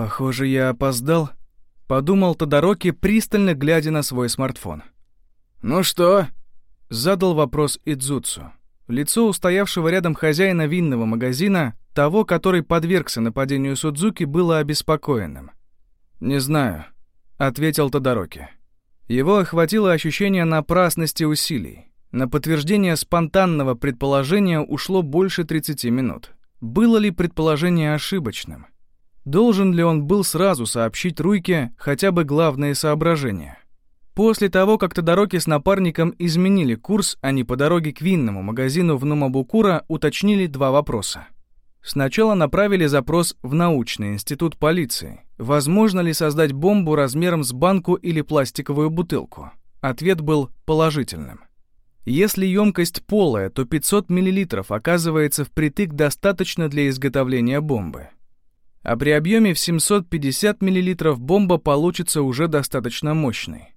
«Похоже, я опоздал», — подумал Тодороки, пристально глядя на свой смартфон. «Ну что?» — задал вопрос Идзуцу. Лицо устоявшего рядом хозяина винного магазина, того, который подвергся нападению Судзуки, было обеспокоенным. «Не знаю», — ответил Тодороки. Его охватило ощущение напрасности усилий. На подтверждение спонтанного предположения ушло больше 30 минут. Было ли предположение ошибочным? Должен ли он был сразу сообщить Руйке хотя бы главные соображения? После того, как Тодороки с напарником изменили курс, они по дороге к винному магазину в Нумабукура уточнили два вопроса. Сначала направили запрос в научный институт полиции. Возможно ли создать бомбу размером с банку или пластиковую бутылку? Ответ был положительным. Если емкость полая, то 500 мл оказывается впритык достаточно для изготовления бомбы. А при объеме в 750 мл бомба получится уже достаточно мощной.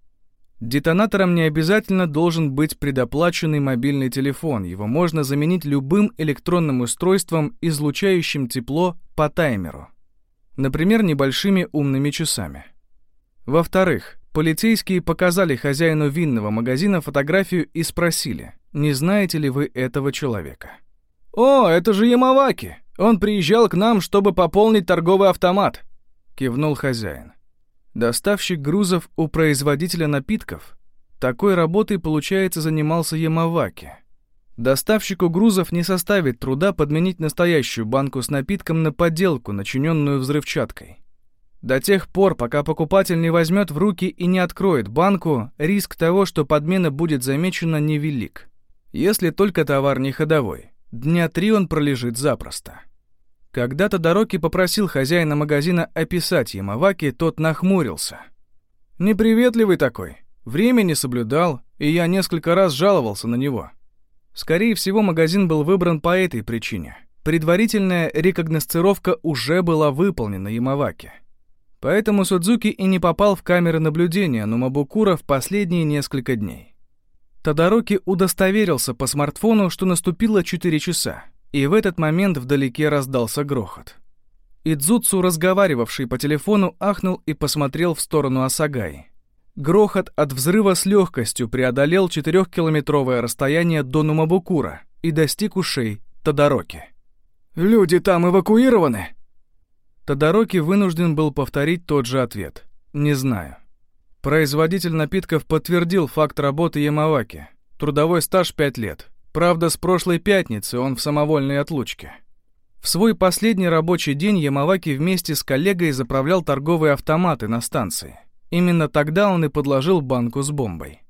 Детонатором не обязательно должен быть предоплаченный мобильный телефон, его можно заменить любым электронным устройством, излучающим тепло по таймеру. Например, небольшими умными часами. Во-вторых, полицейские показали хозяину винного магазина фотографию и спросили, не знаете ли вы этого человека. «О, это же Ямаваки! Он приезжал к нам, чтобы пополнить торговый автомат!» — кивнул хозяин. Доставщик грузов у производителя напитков. Такой работой, получается, занимался Ямаваки. Доставщику грузов не составит труда подменить настоящую банку с напитком на подделку, начиненную взрывчаткой. До тех пор, пока покупатель не возьмет в руки и не откроет банку, риск того, что подмена будет замечена, невелик. Если только товар не ходовой. Дня три он пролежит запросто. Когда-то Дороки попросил хозяина магазина описать Ямаваки, тот нахмурился. «Неприветливый такой. Время не соблюдал, и я несколько раз жаловался на него». Скорее всего, магазин был выбран по этой причине. Предварительная рекогносцировка уже была выполнена Ямаваки. Поэтому Судзуки и не попал в камеры наблюдения Нумабукура в последние несколько дней. Тодороки удостоверился по смартфону, что наступило 4 часа, и в этот момент вдалеке раздался грохот. Идзуцу, разговаривавший по телефону, ахнул и посмотрел в сторону Асагаи. Грохот от взрыва с легкостью преодолел четырехкилометровое расстояние до Нумабукура и достиг ушей Тодороки. «Люди там эвакуированы?» Тодороки вынужден был повторить тот же ответ. «Не знаю». Производитель напитков подтвердил факт работы Ямаваки. Трудовой стаж 5 лет. Правда, с прошлой пятницы он в самовольной отлучке. В свой последний рабочий день Ямаваки вместе с коллегой заправлял торговые автоматы на станции. Именно тогда он и подложил банку с бомбой.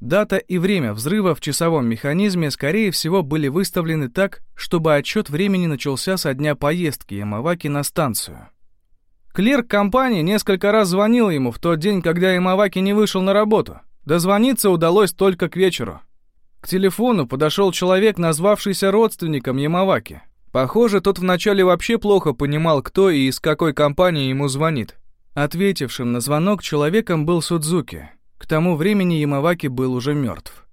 Дата и время взрыва в часовом механизме, скорее всего, были выставлены так, чтобы отчет времени начался со дня поездки Ямаваки на станцию. Клерк компании несколько раз звонил ему в тот день, когда Ямаваки не вышел на работу. Дозвониться удалось только к вечеру. К телефону подошел человек, назвавшийся родственником Ямаваки. Похоже, тот вначале вообще плохо понимал, кто и из какой компании ему звонит. Ответившим на звонок человеком был Судзуки. К тому времени Ямаваки был уже мертв.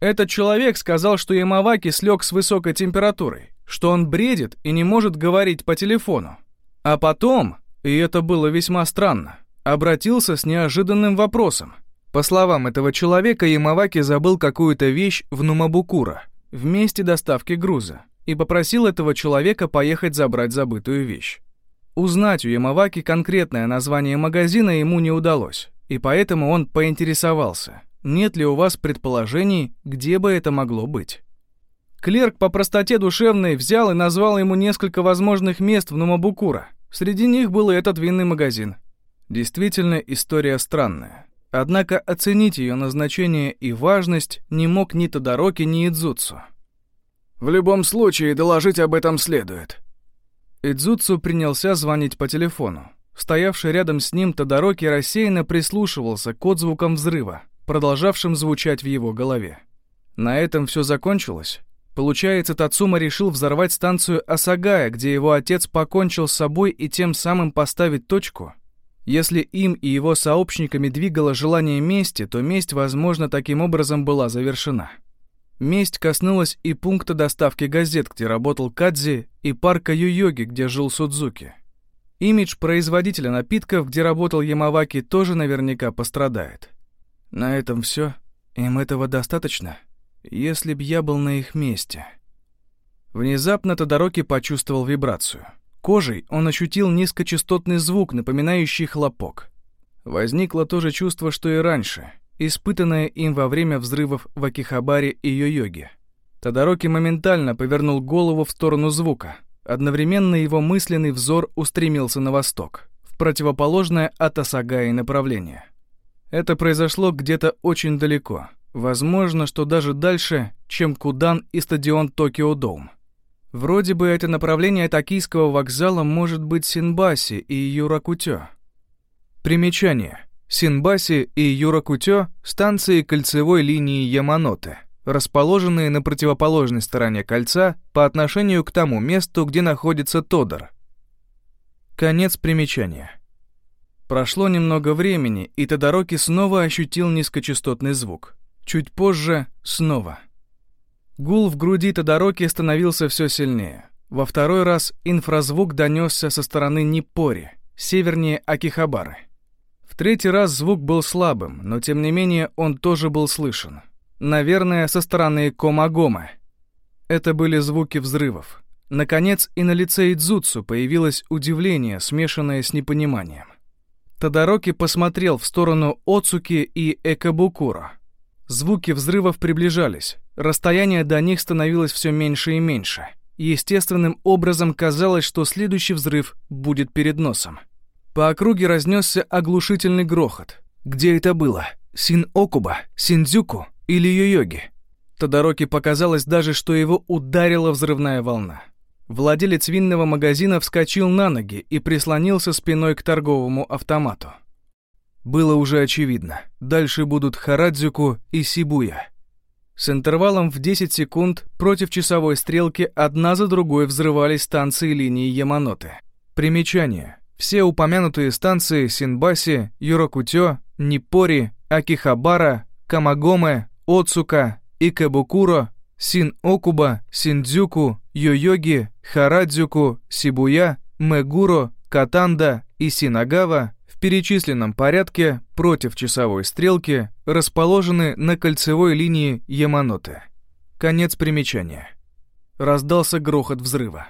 Этот человек сказал, что Ямаваки слег с высокой температурой, что он бредит и не может говорить по телефону. А потом, и это было весьма странно, обратился с неожиданным вопросом. По словам этого человека, Ямаваки забыл какую-то вещь в Нумабукура, в месте доставки груза, и попросил этого человека поехать забрать забытую вещь. Узнать у Ямаваки конкретное название магазина ему не удалось, и поэтому он поинтересовался, нет ли у вас предположений, где бы это могло быть. Клерк по простоте душевной взял и назвал ему несколько возможных мест в Нумабукура. Среди них был и этот винный магазин. Действительно, история странная. Однако оценить ее назначение и важность не мог ни Тодороки, ни Идзуцу. «В любом случае, доложить об этом следует». Идзуцу принялся звонить по телефону. Стоявший рядом с ним Тодороки рассеянно прислушивался к отзвукам взрыва, продолжавшим звучать в его голове. На этом все закончилось. Получается, Тацума решил взорвать станцию Асагая, где его отец покончил с собой и тем самым поставить точку — если им и его сообщниками двигало желание мести, то месть, возможно, таким образом была завершена. Месть коснулась и пункта доставки газет, где работал Кадзи, и парка Юйоги, где жил Судзуки. Имидж производителя напитков, где работал Ямаваки, тоже наверняка пострадает. На этом все. Им этого достаточно? Если б я был на их месте. Внезапно Тодороки почувствовал вибрацию. Кожей он ощутил низкочастотный звук, напоминающий хлопок. Возникло то же чувство, что и раньше, испытанное им во время взрывов в Акихабаре и Йо-Йоге. Тодороки моментально повернул голову в сторону звука. Одновременно его мысленный взор устремился на восток, в противоположное от Асагаи направление. Это произошло где-то очень далеко, возможно, что даже дальше, чем Кудан и стадион Токио Доум. Вроде бы это направление токийского вокзала может быть Синбаси и Юракутё. Примечание. Синбаси и Юракутё – станции кольцевой линии Яманоте – расположенные на противоположной стороне кольца по отношению к тому месту, где находится Тодор. Конец примечания. Прошло немного времени, и Тодороки снова ощутил низкочастотный звук. Чуть позже — снова. Гул в груди Тодороки становился все сильнее. Во второй раз инфразвук донесся со стороны Ниппори, севернее Акихабары. В третий раз звук был слабым, но тем не менее он тоже был слышен. Наверное, со стороны Комагома. Это были звуки взрывов. Наконец, и на лице Идзуцу появилось удивление, смешанное с непониманием. Тодороки посмотрел в сторону Оцуки и Экабукура. Звуки взрывов приближались, расстояние до них становилось все меньше и меньше. Естественным образом казалось, что следующий взрыв будет перед носом. По округе разнесся оглушительный грохот. Где это было? Син-Окуба? Синдзюку? или йо-йоги. Тодороки показалось даже, что его ударила взрывная волна. Владелец винного магазина вскочил на ноги и прислонился спиной к торговому автомату. Было уже очевидно, дальше будут Харадзюку и Сибуя. С интервалом в 10 секунд против часовой стрелки одна за другой взрывались станции линии Яманоте. Примечание. Все упомянутые станции Синбаси, Юрокутё, Ниппори, Акихабара, Камагоме, Оцука, Икэбукуро, Син-Окуба, Синдзюку, Йойоги, Харадзюку, Сибуя, Мегуро, Катанда и Синагава перечисленном порядке против часовой стрелки расположены на кольцевой линии Яманоте. Конец примечания. Раздался грохот взрыва.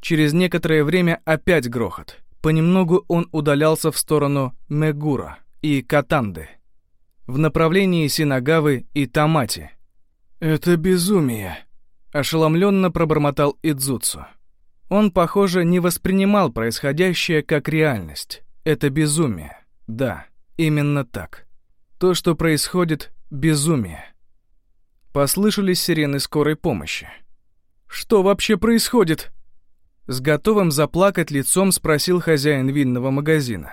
Через некоторое время опять грохот. Понемногу он удалялся в сторону Мегура и Катанды в направлении Синагавы и Тамати. «Это безумие», — ошеломленно пробормотал Идзуцу. Он, похоже, не воспринимал происходящее как реальность. Это безумие. Да, именно так. То, что происходит, безумие. Послышались сирены скорой помощи. «Что вообще происходит?» С готовым заплакать лицом спросил хозяин винного магазина.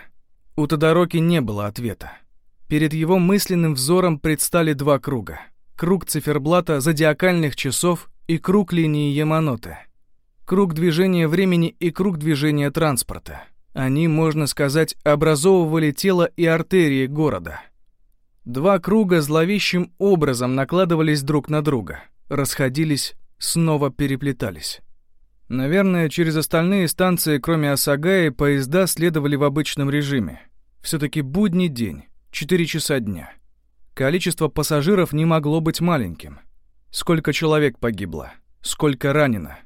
У Тодороки не было ответа. Перед его мысленным взором предстали два круга. Круг циферблата зодиакальных часов и круг линии Яманоте. Круг движения времени и круг движения транспорта. Они, можно сказать, образовывали тело и артерии города. Два круга зловещим образом накладывались друг на друга, расходились, снова переплетались. Наверное, через остальные станции, кроме Осагаи, поезда следовали в обычном режиме. все таки будний день. 4 часа дня. Количество пассажиров не могло быть маленьким. Сколько человек погибло? Сколько ранено?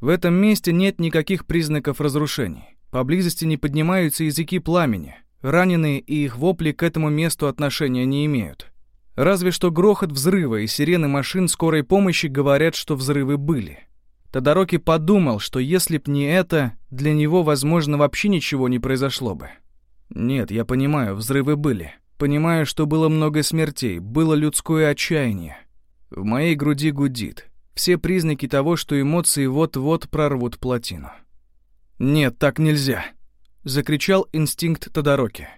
В этом месте нет никаких признаков разрушений. Поблизости не поднимаются языки пламени. Раненые и их вопли к этому месту отношения не имеют. Разве что грохот взрыва и сирены машин скорой помощи говорят, что взрывы были. Тодороки подумал, что если б не это, для него, возможно, вообще ничего не произошло бы. Нет, я понимаю, взрывы были. Понимаю, что было много смертей, было людское отчаяние. В моей груди гудит. Все признаки того, что эмоции вот-вот прорвут плотину. «Нет, так нельзя!» — закричал инстинкт Тодороки.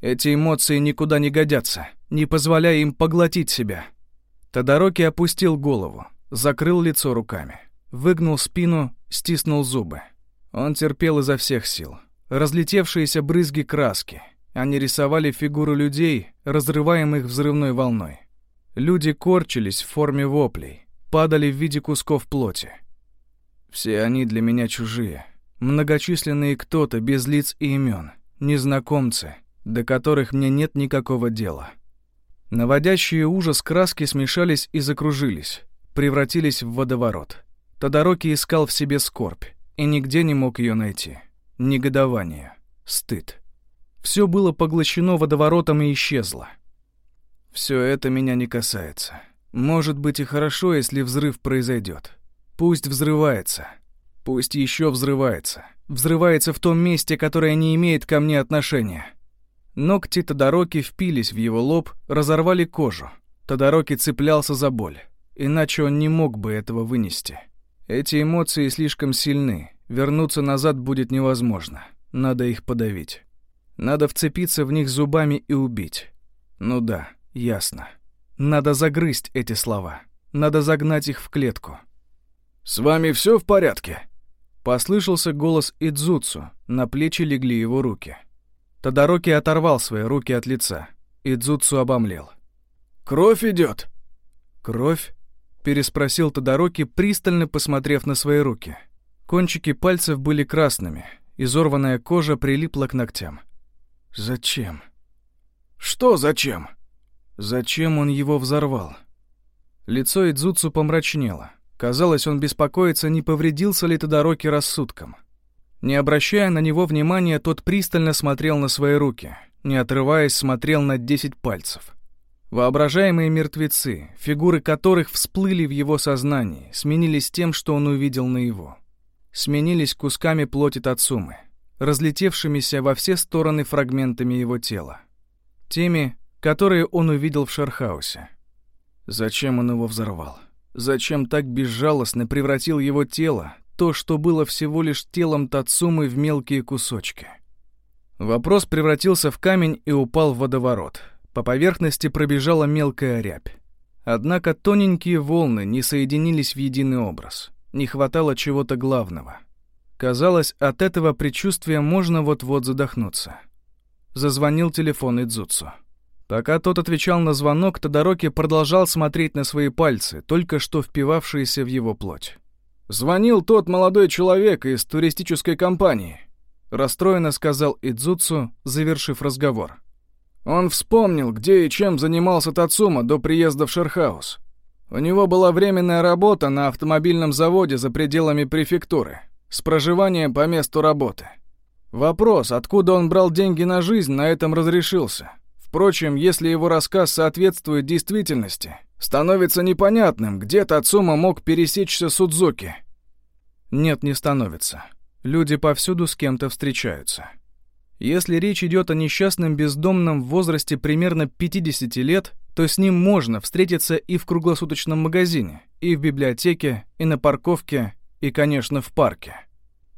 «Эти эмоции никуда не годятся, не позволяя им поглотить себя». Тодороки опустил голову, закрыл лицо руками, выгнул спину, стиснул зубы. Он терпел изо всех сил. Разлетевшиеся брызги краски. Они рисовали фигуры людей, разрываемых взрывной волной. Люди корчились в форме воплей, падали в виде кусков плоти. Все они для меня чужие. Многочисленные кто-то без лиц и имен, незнакомцы, до которых мне нет никакого дела. Наводящие ужас краски смешались и закружились, превратились в водоворот. Тодороки искал в себе скорбь и нигде не мог ее найти. Негодование, стыд. Все было поглощено водоворотом и исчезло. Все это меня не касается. Может быть и хорошо, если взрыв произойдет. Пусть взрывается. Пусть еще взрывается. Взрывается в том месте, которое не имеет ко мне отношения. Ногти Тодороки впились в его лоб, разорвали кожу. Тодороки цеплялся за боль. Иначе он не мог бы этого вынести. Эти эмоции слишком сильны. Вернуться назад будет невозможно. Надо их подавить. Надо вцепиться в них зубами и убить. Ну да, ясно. Надо загрызть эти слова. Надо загнать их в клетку. «С вами все в порядке?» Послышался голос Идзуцу, на плечи легли его руки. Тодороки оторвал свои руки от лица. Идзуцу обомлел. «Кровь идет!» «Кровь?» — переспросил Тодороки, пристально посмотрев на свои руки. Кончики пальцев были красными, изорванная кожа прилипла к ногтям. «Зачем?» «Что зачем?» Зачем он его взорвал? Лицо Идзуцу помрачнело. Казалось, он беспокоится, не повредился ли Тодороки рассудком. Не обращая на него внимания, тот пристально смотрел на свои руки, не отрываясь, смотрел на десять пальцев. Воображаемые мертвецы, фигуры которых всплыли в его сознании, сменились тем, что он увидел наяву. Сменились кусками плоти Тацумы, разлетевшимися во все стороны фрагментами его тела. Теми, которые он увидел в Шерхаусе. Зачем он его взорвал? Зачем так безжалостно превратил его тело, то, что было всего лишь телом Тацумы, в мелкие кусочки? Вопрос превратился в камень и упал в водоворот. По поверхности пробежала мелкая рябь. Однако тоненькие волны не соединились в единый образ. Не хватало чего-то главного. Казалось, от этого предчувствия можно вот-вот задохнуться. Зазвонил телефон Идзуцу. Пока тот отвечал на звонок, Тодороки продолжал смотреть на свои пальцы, только что впивавшиеся в его плоть. «Звонил тот молодой человек из туристической компании», — расстроенно сказал Идзуцу, завершив разговор. «Он вспомнил, где и чем занимался Тацума до приезда в Шерхаус. У него была временная работа на автомобильном заводе за пределами префектуры, с проживанием по месту работы. Вопрос, откуда он брал деньги на жизнь, на этом разрешился». Впрочем, если его рассказ соответствует действительности, становится непонятным, где Тацума мог пересечься с Удзуки. Нет, не становится. Люди повсюду с кем-то встречаются. Если речь идет о несчастном бездомном в возрасте примерно 50 лет, то с ним можно встретиться и в круглосуточном магазине, и в библиотеке, и на парковке, и, конечно, в парке.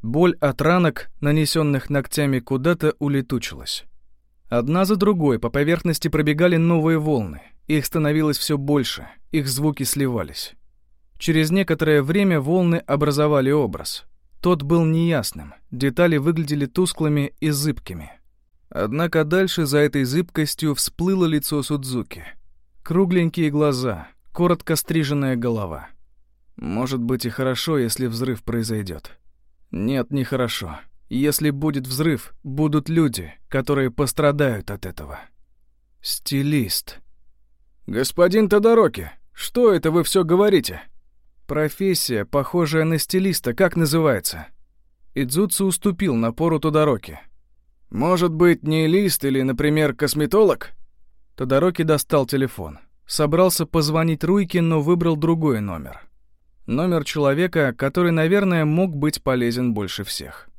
Боль от ранок, нанесенных ногтями, куда-то улетучилась. Одна за другой по поверхности пробегали новые волны. Их становилось все больше, их звуки сливались. Через некоторое время волны образовали образ. Тот был неясным, детали выглядели тусклыми и зыбкими. Однако дальше за этой зыбкостью всплыло лицо Судзуки. Кругленькие глаза, коротко стриженная голова. Может быть и хорошо, если взрыв произойдет. Нет, нехорошо. хорошо. Если будет взрыв, будут люди, которые пострадают от этого. Стилист. Господин Тодороки, что это вы все говорите? Профессия, похожая на стилиста, как называется? Идзуцу уступил напору Тодороки. Может быть, не лист или, например, косметолог? Тодороки достал телефон. Собрался позвонить Руйке, но выбрал другой номер. Номер человека, который, наверное, мог быть полезен больше всех.